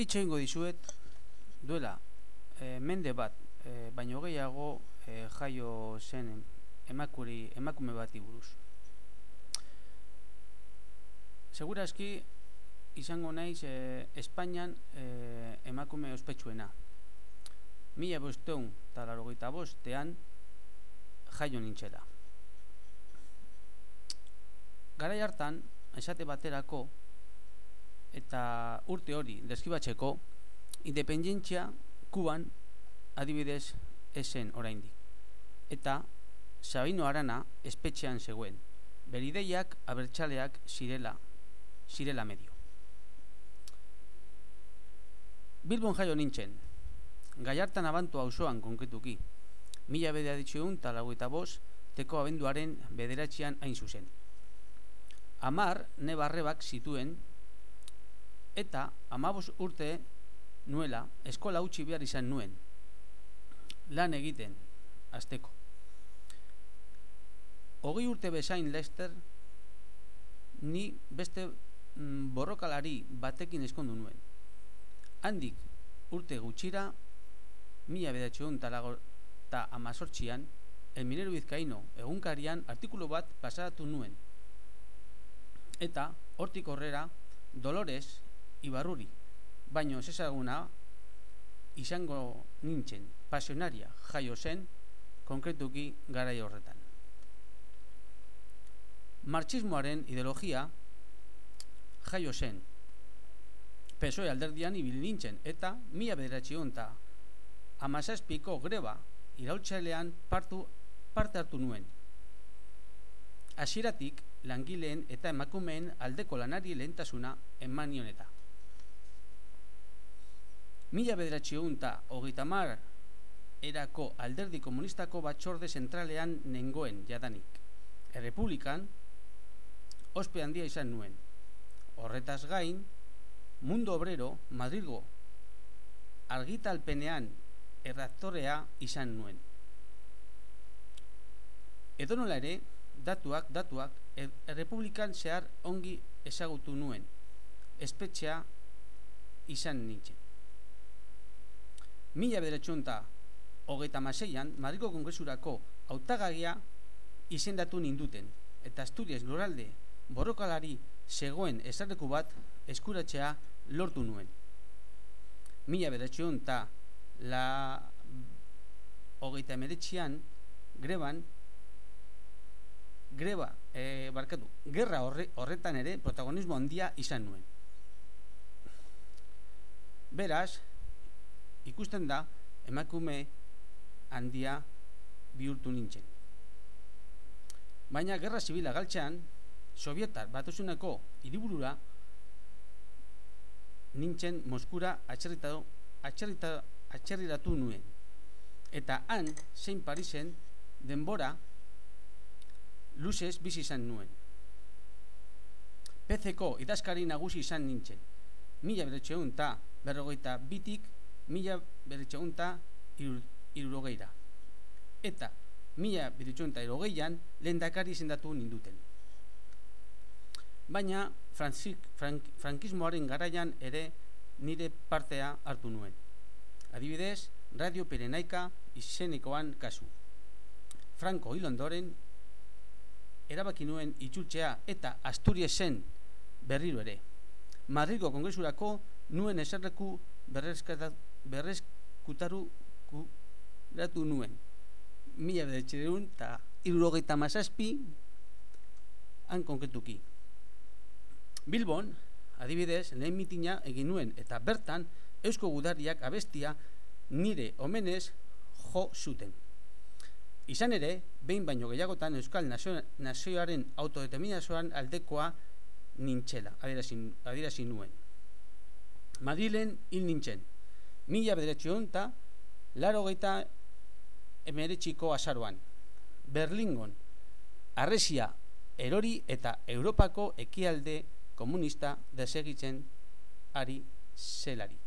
itxe ingo dizuet duela e, mende bat e, baino gehiago e, jaio zen emakuri, emakume bati buruz. Segurazki izango naiz e, Espainian e, emakume ospetsuena. Mila bosteun eta larogeita bostean jaio nintxela Garai hartan, esate baterako eta urte hori deskibatzeko independentzia kuban adibidez esen oraindik. Eta Sabino Arana espetxean zegoen. Berideiak abertzaleak zirela zirela medio. Bilbon jaio nintzen. Gaiartan abantu auzoan konkretuki. Mila bedea ditxeun talago eta bos teko abenduaren bederatzean hain zuzen. Amar ne barrebak zituen eta amabos urte nuela eskola utzi behar izan nuen lan egiten azteko hogei urte bezain Lester ni beste mm, borrokalari batekin eskondu nuen. Handik urte gutxira mila bedatxeun eta amazortxian el minero bizkaino egunkarian artikulu bat pasatu nuen. Eta hortik horrera Dolores Ibarruri. Baino ez ezaguna izango nintzen pasionaria jaio zen konkretuki garai horretan. Marxismoaren ideologia jaio zen. PSOE alderdian ibil nintzen eta mila bederatzion eta amazazpiko greba iraultzailean partu, parte hartu nuen. Hasieratik langileen eta emakumeen aldeko lanari lehentasuna emanioneta. Mila bederatxion eta hogeita mar erako alderdi komunistako batxorde zentralean nengoen jadanik. Errepublikan, ospe handia izan nuen. Horretaz gain, mundo obrero, Madrigo, argitalpenean erraktorea izan nuen. Edo nola ere, datuak, datuak, er, errepublikan zehar ongi ezagutu nuen, espetxea izan nintzen. Mila bederatxun eta hogeita maseian, Madriko Kongresurako autagagia izendatu ninduten, eta Asturias loralde borrokalari zegoen esarreku bat eskuratzea lortu nuen. Mila bederatxun eta la hogeita emeretxian greban greba, e, barkatu, gerra horretan ere protagonismo handia izan nuen. Beraz, ikusten da, emakume handia bihurtu nintzen. Baina gerra zibila galtzean, sovietar batuzuneko iriburura nintzen Moskura atxerritatu, atxerritatu nuen. Eta han, zein Parisen, denbora luzez bizi izan nuen. PCko idazkari nagusi izan nintzen. Mila beretxeun eta berrogeita bitik, mila beretxeun eta irurogeira. Eta mila beretxeun eta irurogeian lehendakari izendatu ninduten. Baina Franzik, frank, frankismoaren garaian ere nire partea hartu nuen. Adibidez, Radio Perenaika izenikoan kasu. Franco hilondoren erabaki nuen itxultzea eta Asturiesen berriro ere. Madrigo kongresurako nuen eserleku berrezkutaru kuratu nuen. Mila bedetxereun eta irurogeita mazazpi han konkretuki. Bilbon, adibidez, lehen mitina egin nuen eta bertan eusko gudariak abestia nire omenez jo zuten. Izan ere, behin baino gehiagotan Euskal Nazioaren autodeterminazioan aldekoa nintxela, adierazi nuen. Madrilen hil nintzen, mila bederetxion eta laro geita emeretxiko azaroan. Berlingon, arresia erori eta Europako ekialde komunista desegitzen ari zelari.